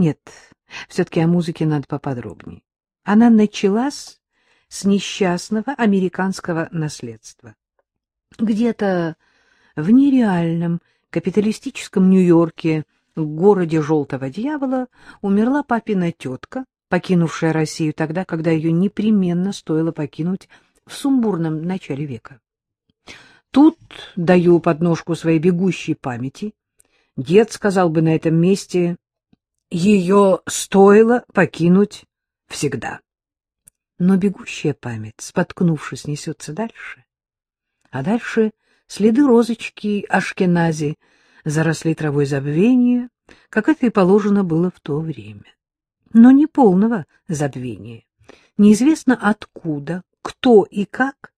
Нет, все-таки о музыке надо поподробнее. Она началась с несчастного американского наследства. Где-то в нереальном капиталистическом Нью-Йорке, городе Желтого Дьявола, умерла папина тетка, покинувшая Россию тогда, когда ее непременно стоило покинуть в сумбурном начале века. Тут даю подножку своей бегущей памяти. Дед сказал бы на этом месте, ее стоило покинуть всегда. Но бегущая память, споткнувшись, несется дальше. А дальше следы розочки Ашкенази заросли травой забвения, как это и положено было в то время. Но не полного забвения. Неизвестно откуда, кто и как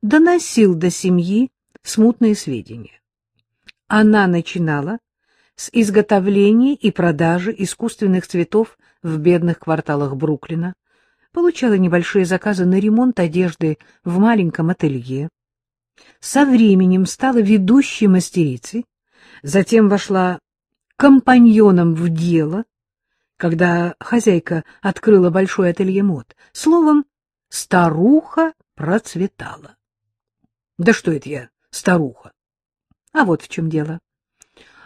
доносил до семьи смутные сведения. Она начинала с изготовления и продажи искусственных цветов в бедных кварталах Бруклина, получала небольшие заказы на ремонт одежды в маленьком ателье. Со временем стала ведущей мастерицей, затем вошла компаньоном в дело, когда хозяйка открыла большое ателье мод. Словом, старуха процветала. Да что это я, старуха? А вот в чем дело.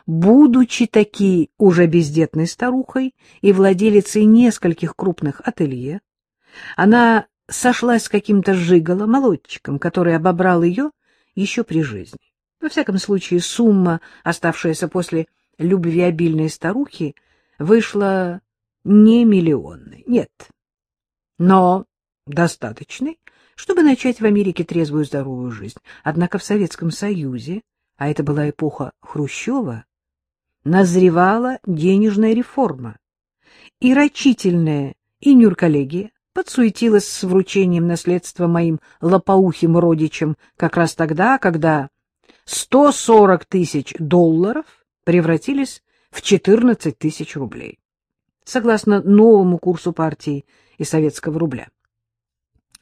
Будучи таки уже бездетной старухой и владелицей нескольких крупных ателье, она сошлась с каким-то жиголо, молодчиком, который обобрал ее еще при жизни. Во всяком случае, сумма, оставшаяся после любвеобильной старухи, вышла не миллионной, нет, но достаточной, чтобы начать в Америке трезвую здоровую жизнь. Однако в Советском Союзе, а это была эпоха Хрущева, назревала денежная реформа. И рачительная и нюрколлегия подсуетилась с вручением наследства моим лопоухим родичам как раз тогда, когда 140 тысяч долларов превратились в 14 тысяч рублей, согласно новому курсу партии и советского рубля.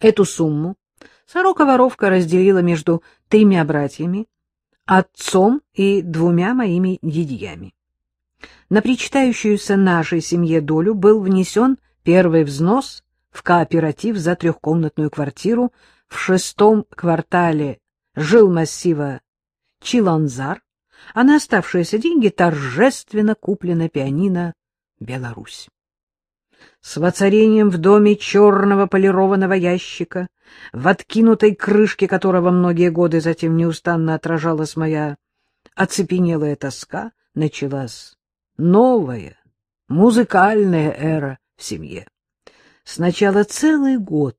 Эту сумму сорока-воровка разделила между тремя братьями, отцом и двумя моими дядьями. На причитающуюся нашей семье долю был внесен первый взнос в кооператив за трехкомнатную квартиру в шестом квартале жилмассива Чиланзар, а на оставшиеся деньги торжественно куплена пианино «Беларусь». С воцарением в доме черного полированного ящика, в откинутой крышке которого многие годы затем неустанно отражалась моя оцепенелая тоска, началась новая музыкальная эра в семье. Сначала целый год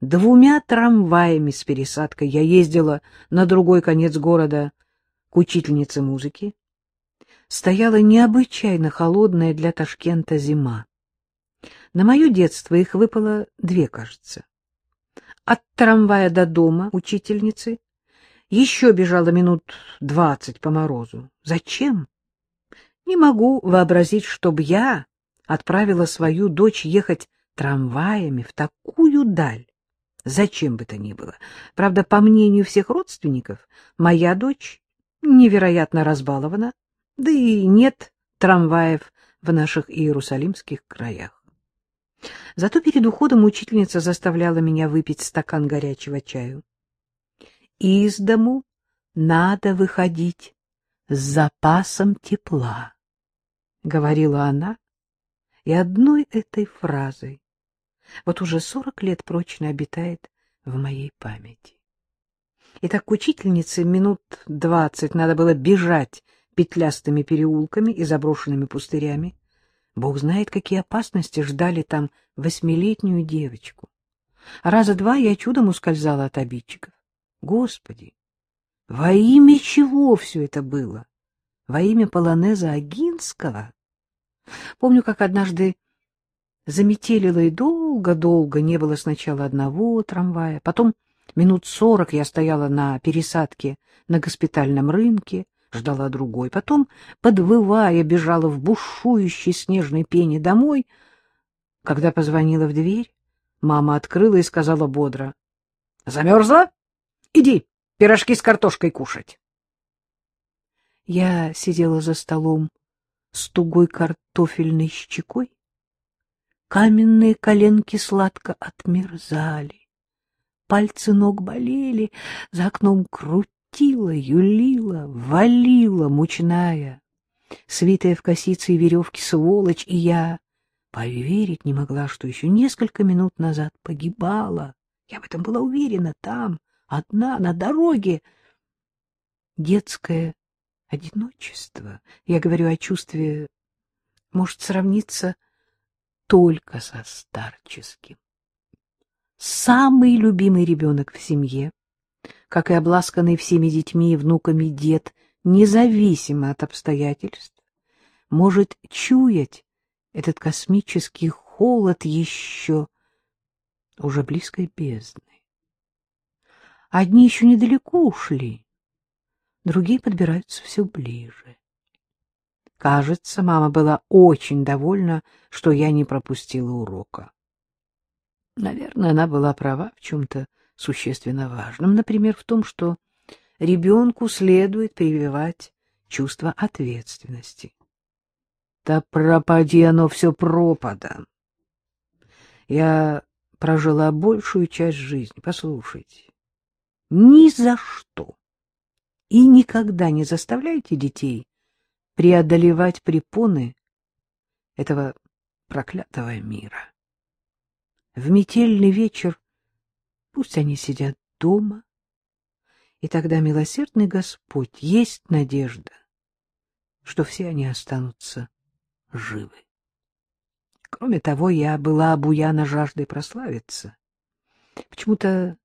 двумя трамваями с пересадкой я ездила на другой конец города к учительнице музыки. Стояла необычайно холодная для Ташкента зима. На мое детство их выпало две, кажется. От трамвая до дома учительницы еще бежала минут двадцать по морозу. Зачем? Не могу вообразить, чтобы я отправила свою дочь ехать трамваями в такую даль. Зачем бы то ни было. Правда, по мнению всех родственников, моя дочь невероятно разбалована, да и нет трамваев в наших иерусалимских краях. Зато перед уходом учительница заставляла меня выпить стакан горячего чаю. Из дому надо выходить с запасом тепла, — говорила она, и одной этой фразой вот уже сорок лет прочно обитает в моей памяти. И так учительнице минут двадцать надо было бежать петлястыми переулками и заброшенными пустырями. Бог знает, какие опасности ждали там восьмилетнюю девочку. Раза два я чудом ускользала от обидчиков. Господи, во имя чего все это было? Во имя полонеза Агинского? Помню, как однажды заметелило и долго-долго не было сначала одного трамвая, потом минут сорок я стояла на пересадке на госпитальном рынке, ждала другой, потом, подвывая, бежала в бушующей снежной пене домой. Когда позвонила в дверь, мама открыла и сказала бодро. — Замерзла? Иди, пирожки с картошкой кушать. Я сидела за столом с тугой картофельной щекой. Каменные коленки сладко отмерзали. Пальцы ног болели, за окном крутила, юлила, валила мучная, свитая в косице и веревки сволочь, и я поверить не могла, что еще несколько минут назад погибала. Я в этом была уверена, там, одна, на дороге. Детское одиночество, я говорю о чувстве, может сравниться только со старческим. Самый любимый ребенок в семье, как и обласканный всеми детьми и внуками дед, независимо от обстоятельств, может чуять этот космический холод еще уже близкой бездны. Одни еще недалеко ушли, другие подбираются все ближе. Кажется, мама была очень довольна, что я не пропустила урока. Наверное, она была права в чем-то существенно важном, например, в том, что ребенку следует прививать чувство ответственности. Да пропади оно все пропадом. Я прожила большую часть жизни, послушайте. Ни за что и никогда не заставляйте детей преодолевать препоны этого проклятого мира. В метельный вечер пусть они сидят дома, и тогда милосердный Господь есть надежда, что все они останутся живы. Кроме того, я была обуяна жаждой прославиться. Почему-то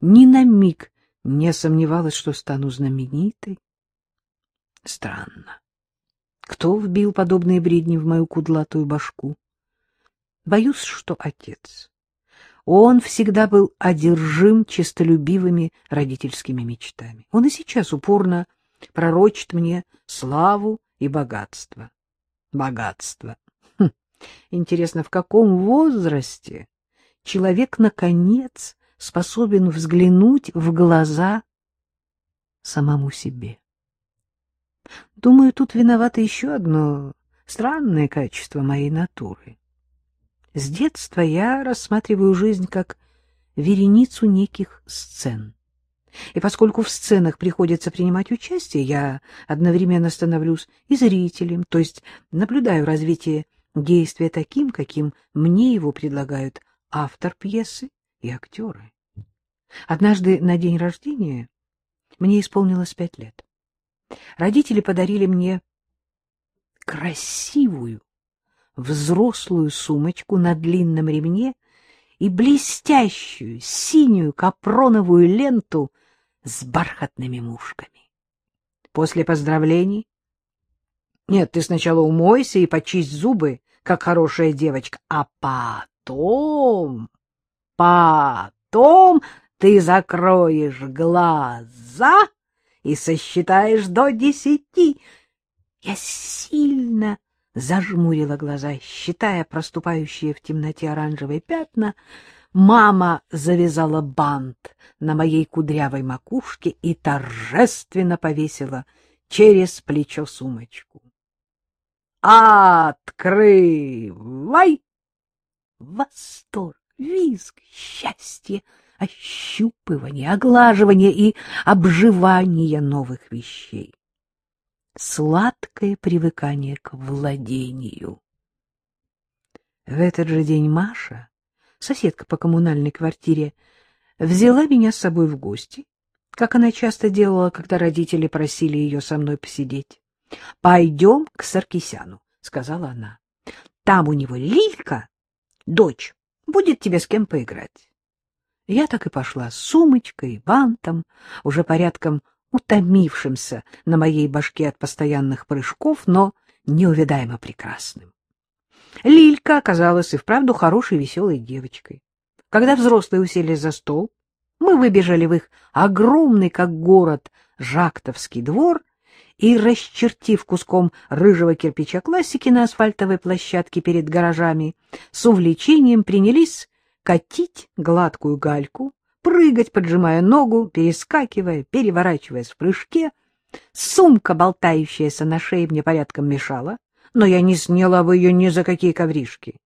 ни на миг не сомневалась, что стану знаменитой. Странно. Кто вбил подобные бредни в мою кудлатую башку? Боюсь, что отец. Он всегда был одержим честолюбивыми родительскими мечтами. Он и сейчас упорно пророчит мне славу и богатство. Богатство. Хм. Интересно, в каком возрасте человек, наконец, способен взглянуть в глаза самому себе? Думаю, тут виновато еще одно странное качество моей натуры. С детства я рассматриваю жизнь как вереницу неких сцен. И поскольку в сценах приходится принимать участие, я одновременно становлюсь и зрителем, то есть наблюдаю развитие действия таким, каким мне его предлагают автор пьесы и актеры. Однажды на день рождения мне исполнилось пять лет. Родители подарили мне красивую взрослую сумочку на длинном ремне и блестящую синюю капроновую ленту с бархатными мушками. После поздравлений нет, ты сначала умойся и почисть зубы, как хорошая девочка, а потом, потом ты закроешь глаза и сосчитаешь до десяти. Я зажмурила глаза, считая проступающие в темноте оранжевые пятна. Мама завязала бант на моей кудрявой макушке и торжественно повесила через плечо сумочку. «Открывай!» Восторг, визг, счастье — ощупывание, оглаживание и обживание новых вещей. Сладкое привыкание к владению. В этот же день Маша, соседка по коммунальной квартире, взяла меня с собой в гости, как она часто делала, когда родители просили ее со мной посидеть. — Пойдем к Саркисяну, — сказала она. — Там у него Лилька, дочь, будет тебе с кем поиграть. Я так и пошла с сумочкой, бантом, уже порядком утомившимся на моей башке от постоянных прыжков, но неувидаемо прекрасным. Лилька оказалась и вправду хорошей веселой девочкой. Когда взрослые уселись за стол, мы выбежали в их огромный, как город, Жактовский двор и, расчертив куском рыжего кирпича классики на асфальтовой площадке перед гаражами, с увлечением принялись катить гладкую гальку, прыгать, поджимая ногу, перескакивая, переворачиваясь в прыжке. Сумка, болтающаяся на шее, мне порядком мешала, но я не сняла бы ее ни за какие ковришки.